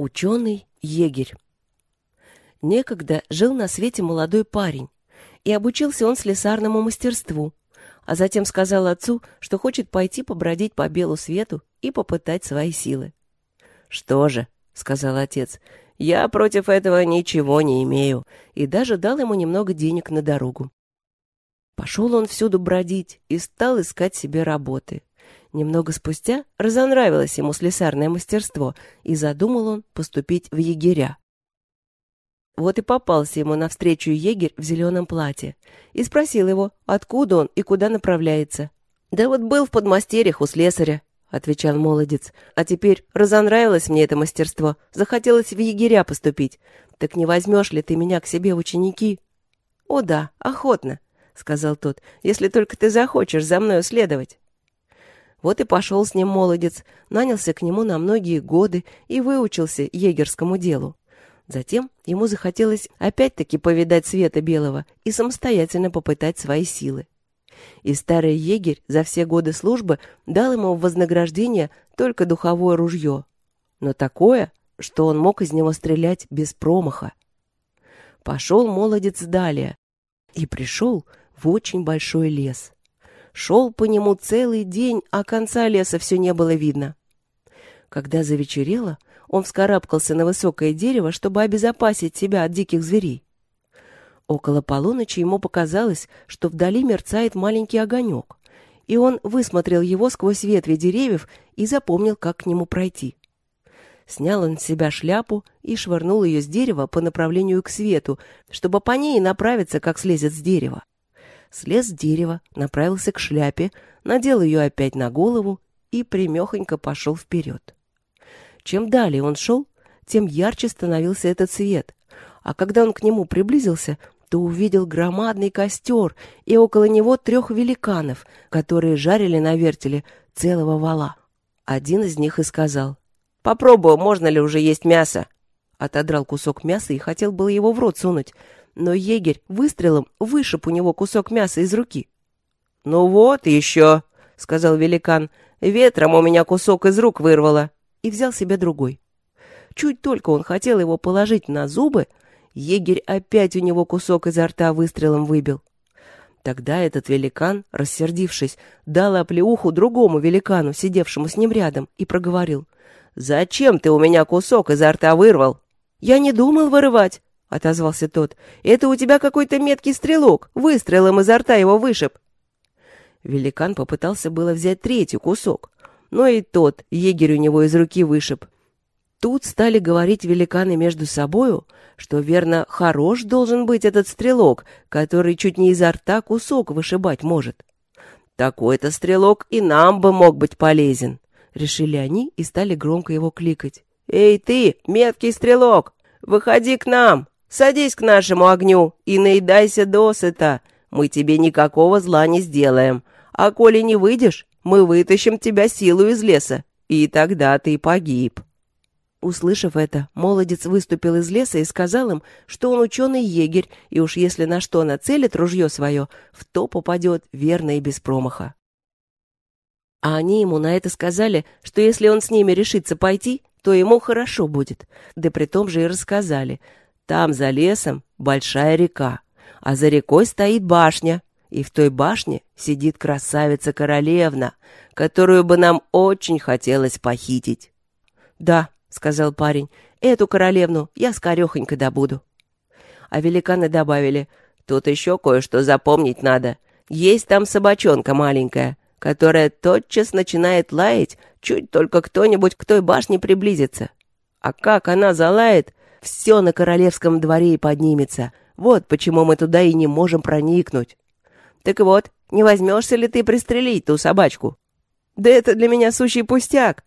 Ученый-егерь. Некогда жил на свете молодой парень, и обучился он слесарному мастерству, а затем сказал отцу, что хочет пойти побродить по белу свету и попытать свои силы. «Что же», — сказал отец, — «я против этого ничего не имею», и даже дал ему немного денег на дорогу. Пошел он всюду бродить и стал искать себе работы. Немного спустя разонравилось ему слесарное мастерство, и задумал он поступить в егеря. Вот и попался ему навстречу егерь в зеленом платье и спросил его, откуда он и куда направляется. «Да вот был в подмастерьях у слесаря», — отвечал молодец. «А теперь разонравилось мне это мастерство, захотелось в егеря поступить. Так не возьмешь ли ты меня к себе в ученики?» «О да, охотно», — сказал тот, — «если только ты захочешь за мною следовать». Вот и пошел с ним молодец, нанялся к нему на многие годы и выучился егерскому делу. Затем ему захотелось опять-таки повидать света белого и самостоятельно попытать свои силы. И старый егерь за все годы службы дал ему в вознаграждение только духовое ружье, но такое, что он мог из него стрелять без промаха. Пошел молодец далее и пришел в очень большой лес. Шел по нему целый день, а конца леса все не было видно. Когда завечерело, он вскарабкался на высокое дерево, чтобы обезопасить себя от диких зверей. Около полуночи ему показалось, что вдали мерцает маленький огонек, и он высмотрел его сквозь ветви деревьев и запомнил, как к нему пройти. Снял он с себя шляпу и швырнул ее с дерева по направлению к свету, чтобы по ней направиться, как слезет с дерева слез с дерева, направился к шляпе, надел ее опять на голову и примехонько пошел вперед. Чем далее он шел, тем ярче становился этот свет, а когда он к нему приблизился, то увидел громадный костер и около него трех великанов, которые жарили на вертеле целого вала. Один из них и сказал, «Попробую, можно ли уже есть мясо?» Отодрал кусок мяса и хотел было его в рот сунуть, но егерь выстрелом вышиб у него кусок мяса из руки. «Ну вот еще», — сказал великан, — «ветром у меня кусок из рук вырвало», и взял себе другой. Чуть только он хотел его положить на зубы, егерь опять у него кусок изо рта выстрелом выбил. Тогда этот великан, рассердившись, дал оплеуху другому великану, сидевшему с ним рядом, и проговорил. «Зачем ты у меня кусок изо рта вырвал?» «Я не думал вырывать», — отозвался тот. «Это у тебя какой-то меткий стрелок. Выстрелом изо рта его вышиб». Великан попытался было взять третий кусок, но и тот егерь у него из руки вышиб. Тут стали говорить великаны между собою, что, верно, хорош должен быть этот стрелок, который чуть не изо рта кусок вышибать может. «Такой-то стрелок и нам бы мог быть полезен», — решили они и стали громко его кликать. «Эй ты, меткий стрелок, выходи к нам!» Садись к нашему огню и наедайся досыта. Мы тебе никакого зла не сделаем. А коли не выйдешь, мы вытащим тебя силу из леса, и тогда ты погиб». Услышав это, молодец выступил из леса и сказал им, что он ученый-егерь, и уж если на что нацелит ружье свое, в то попадет верно и без промаха. А они ему на это сказали, что если он с ними решится пойти, то ему хорошо будет. Да при том же и рассказали, там, за лесом, большая река, а за рекой стоит башня, и в той башне сидит красавица-королевна, которую бы нам очень хотелось похитить. «Да», — сказал парень, — «эту королевну я скорехонько добуду». А великаны добавили, «Тут еще кое-что запомнить надо. Есть там собачонка маленькая, которая тотчас начинает лаять, чуть только кто-нибудь к той башне приблизится. А как она залает, все на королевском дворе и поднимется. Вот почему мы туда и не можем проникнуть. Так вот, не возьмешься ли ты пристрелить ту собачку? Да это для меня сущий пустяк.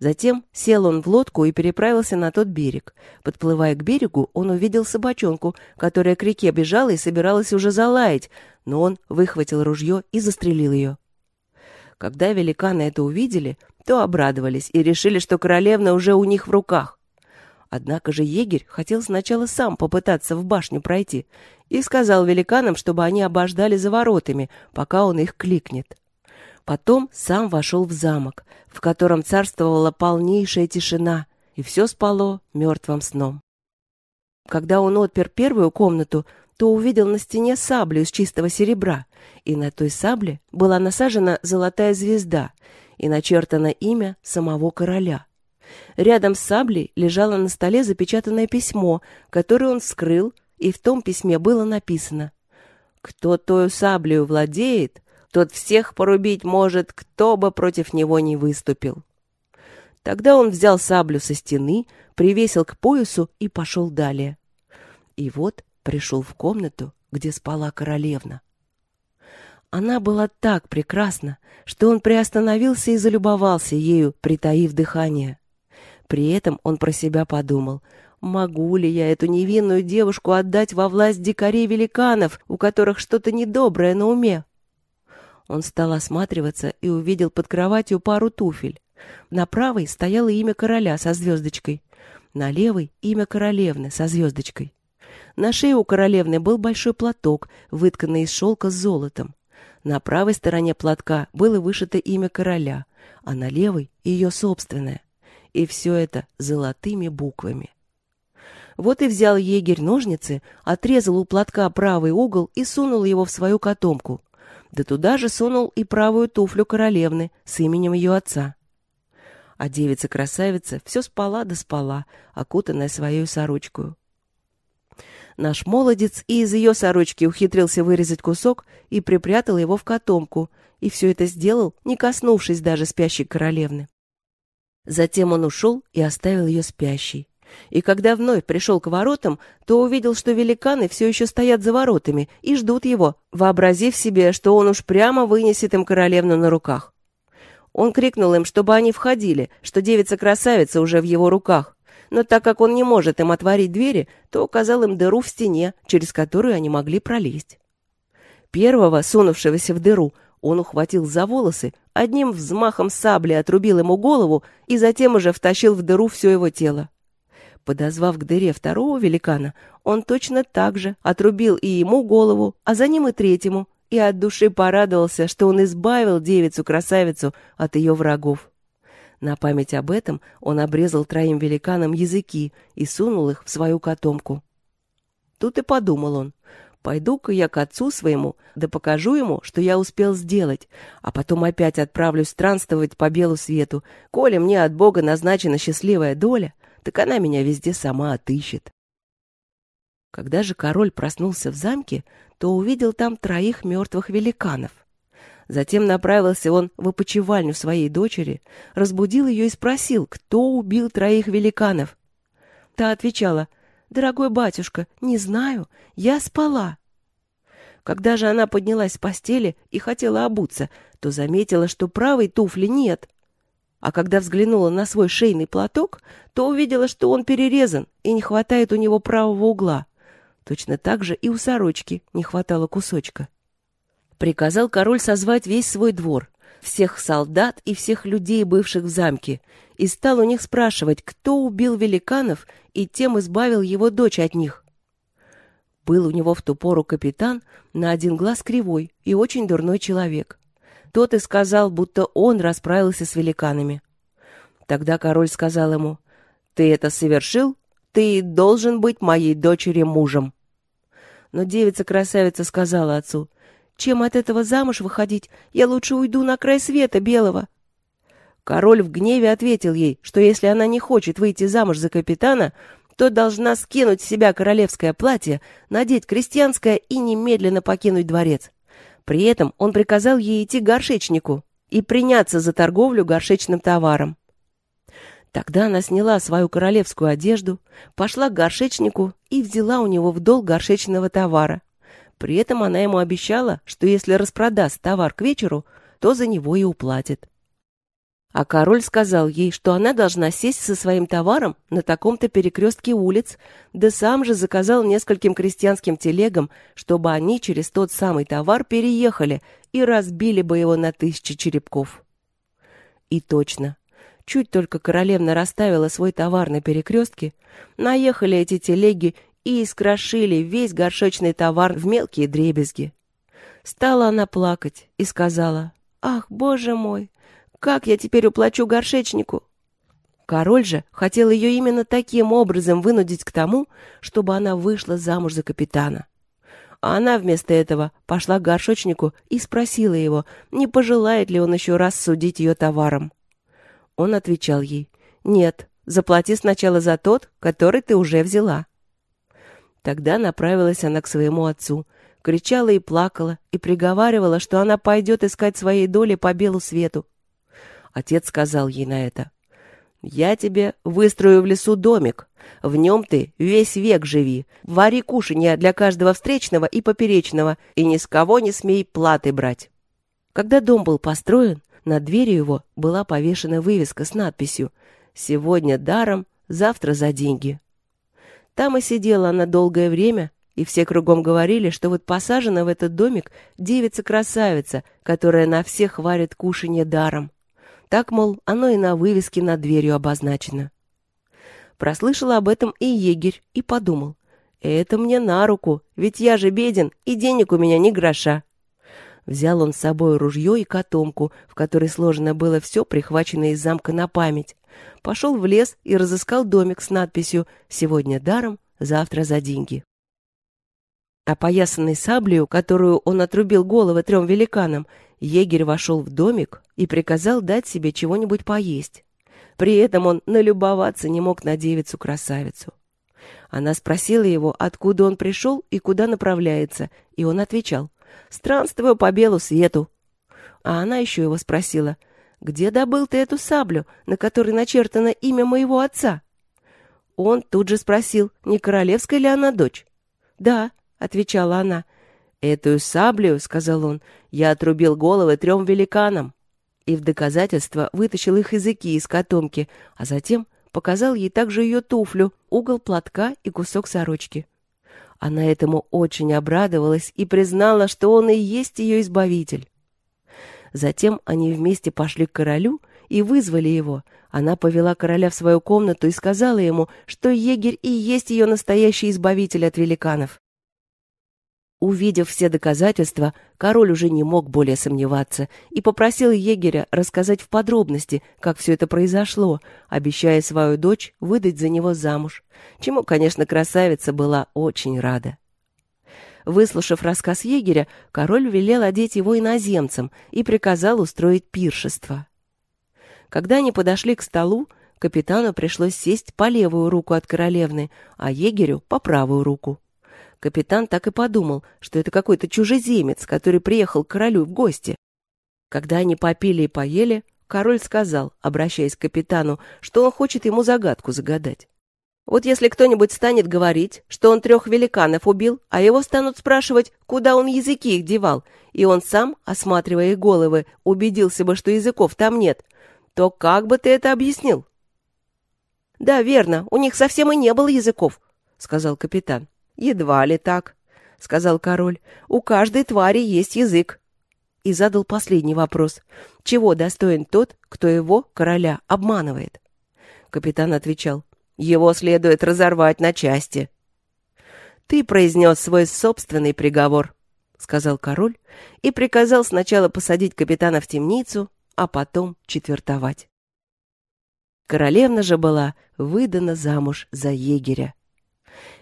Затем сел он в лодку и переправился на тот берег. Подплывая к берегу, он увидел собачонку, которая к реке бежала и собиралась уже залаять, но он выхватил ружье и застрелил ее. Когда великаны это увидели, то обрадовались и решили, что королевна уже у них в руках. Однако же егерь хотел сначала сам попытаться в башню пройти и сказал великанам, чтобы они обождали за воротами, пока он их кликнет. Потом сам вошел в замок, в котором царствовала полнейшая тишина, и все спало мертвым сном. Когда он отпер первую комнату, то увидел на стене саблю из чистого серебра, и на той сабле была насажена золотая звезда и начертано имя самого короля. Рядом с саблей лежало на столе запечатанное письмо, которое он вскрыл, и в том письме было написано «Кто тою саблею владеет, тот всех порубить может, кто бы против него не выступил». Тогда он взял саблю со стены, привесил к поясу и пошел далее. И вот пришел в комнату, где спала королевна. Она была так прекрасна, что он приостановился и залюбовался ею, притаив дыхание. При этом он про себя подумал, могу ли я эту невинную девушку отдать во власть дикарей-великанов, у которых что-то недоброе на уме? Он стал осматриваться и увидел под кроватью пару туфель. На правой стояло имя короля со звездочкой, на левой — имя королевны со звездочкой. На шее у королевны был большой платок, вытканный из шелка с золотом. На правой стороне платка было вышито имя короля, а на левой — ее собственное. И все это золотыми буквами. Вот и взял егерь ножницы, отрезал у платка правый угол и сунул его в свою котомку. Да туда же сунул и правую туфлю королевны с именем ее отца. А девица-красавица все спала да спала, окутанная своей сорочкой. Наш молодец и из ее сорочки ухитрился вырезать кусок и припрятал его в котомку, и все это сделал, не коснувшись даже спящей королевны. Затем он ушел и оставил ее спящей. И когда вновь пришел к воротам, то увидел, что великаны все еще стоят за воротами и ждут его, вообразив себе, что он уж прямо вынесет им королевну на руках. Он крикнул им, чтобы они входили, что девица-красавица уже в его руках но так как он не может им отворить двери, то указал им дыру в стене, через которую они могли пролезть. Первого, сунувшегося в дыру, он ухватил за волосы, одним взмахом сабли отрубил ему голову и затем уже втащил в дыру все его тело. Подозвав к дыре второго великана, он точно так же отрубил и ему голову, а за ним и третьему, и от души порадовался, что он избавил девицу-красавицу от ее врагов. На память об этом он обрезал троим великанам языки и сунул их в свою котомку. Тут и подумал он, пойду-ка я к отцу своему, да покажу ему, что я успел сделать, а потом опять отправлюсь странствовать по белу свету. Коли мне от Бога назначена счастливая доля, так она меня везде сама отыщет. Когда же король проснулся в замке, то увидел там троих мертвых великанов — Затем направился он в опочивальню своей дочери, разбудил ее и спросил, кто убил троих великанов. Та отвечала, «Дорогой батюшка, не знаю, я спала». Когда же она поднялась с постели и хотела обуться, то заметила, что правой туфли нет. А когда взглянула на свой шейный платок, то увидела, что он перерезан и не хватает у него правого угла. Точно так же и у сорочки не хватало кусочка приказал король созвать весь свой двор, всех солдат и всех людей, бывших в замке, и стал у них спрашивать, кто убил великанов и тем избавил его дочь от них. Был у него в ту пору капитан на один глаз кривой и очень дурной человек. Тот и сказал, будто он расправился с великанами. Тогда король сказал ему, «Ты это совершил? Ты должен быть моей дочери мужем». Но девица-красавица сказала отцу, чем от этого замуж выходить? Я лучше уйду на край света белого. Король в гневе ответил ей, что если она не хочет выйти замуж за капитана, то должна скинуть с себя королевское платье, надеть крестьянское и немедленно покинуть дворец. При этом он приказал ей идти к горшечнику и приняться за торговлю горшечным товаром. Тогда она сняла свою королевскую одежду, пошла к горшечнику и взяла у него в долг горшечного товара. При этом она ему обещала, что если распродаст товар к вечеру, то за него и уплатит. А король сказал ей, что она должна сесть со своим товаром на таком-то перекрестке улиц, да сам же заказал нескольким крестьянским телегам, чтобы они через тот самый товар переехали и разбили бы его на тысячи черепков. И точно. Чуть только королевна расставила свой товар на перекрестке, наехали эти телеги и искрошили весь горшочный товар в мелкие дребезги. Стала она плакать и сказала, «Ах, боже мой, как я теперь уплачу горшечнику?» Король же хотел ее именно таким образом вынудить к тому, чтобы она вышла замуж за капитана. А она вместо этого пошла к горшочнику и спросила его, не пожелает ли он еще раз судить ее товаром. Он отвечал ей, «Нет, заплати сначала за тот, который ты уже взяла». Тогда направилась она к своему отцу, кричала и плакала, и приговаривала, что она пойдет искать своей доли по белу свету. Отец сказал ей на это, я тебе выстрою в лесу домик. В нем ты весь век живи. Вари кушанья для каждого встречного и поперечного, и ни с кого не смей платы брать. Когда дом был построен, над дверью его была повешена вывеска с надписью «Сегодня даром, завтра за деньги». Там и сидела она долгое время, и все кругом говорили, что вот посажена в этот домик девица-красавица, которая на всех варит кушанье даром. Так, мол, оно и на вывеске над дверью обозначено. Прослышал об этом и егерь, и подумал. Это мне на руку, ведь я же беден, и денег у меня ни гроша. Взял он с собой ружье и котомку, в которой сложено было все, прихваченное из замка на память. Пошел в лес и разыскал домик с надписью «Сегодня даром, завтра за деньги». Опоясанный саблею, которую он отрубил головы трем великанам, егерь вошел в домик и приказал дать себе чего-нибудь поесть. При этом он налюбоваться не мог на девицу-красавицу. Она спросила его, откуда он пришел и куда направляется, и он отвечал, «Странствую по белу свету». А она еще его спросила, «Где добыл ты эту саблю, на которой начертано имя моего отца?» Он тут же спросил, не королевская ли она дочь. «Да», — отвечала она, — «Эту саблю, — сказал он, — я отрубил головы трем великанам». И в доказательство вытащил их языки из котомки, а затем показал ей также ее туфлю, угол платка и кусок сорочки. Она этому очень обрадовалась и признала, что он и есть ее избавитель. Затем они вместе пошли к королю и вызвали его. Она повела короля в свою комнату и сказала ему, что егерь и есть ее настоящий избавитель от великанов. Увидев все доказательства, король уже не мог более сомневаться и попросил егеря рассказать в подробности, как все это произошло, обещая свою дочь выдать за него замуж, чему, конечно, красавица была очень рада. Выслушав рассказ егеря, король велел одеть его иноземцам и приказал устроить пиршество. Когда они подошли к столу, капитану пришлось сесть по левую руку от королевны, а егерю — по правую руку. Капитан так и подумал, что это какой-то чужеземец, который приехал к королю в гости. Когда они попили и поели, король сказал, обращаясь к капитану, что он хочет ему загадку загадать. Вот если кто-нибудь станет говорить, что он трех великанов убил, а его станут спрашивать, куда он языки их девал, и он сам, осматривая их головы, убедился бы, что языков там нет, то как бы ты это объяснил? — Да, верно, у них совсем и не было языков, — сказал капитан. «Едва ли так», — сказал король. «У каждой твари есть язык». И задал последний вопрос. «Чего достоин тот, кто его, короля, обманывает?» Капитан отвечал. «Его следует разорвать на части». «Ты произнес свой собственный приговор», — сказал король и приказал сначала посадить капитана в темницу, а потом четвертовать. Королевна же была выдана замуж за егеря.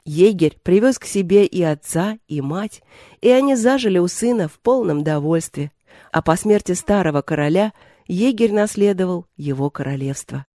Егерь привез к себе и отца, и мать, и они зажили у сына в полном довольстве. А по смерти старого короля егерь наследовал его королевство.